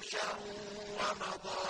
فُرُشًا وَمَضَامَ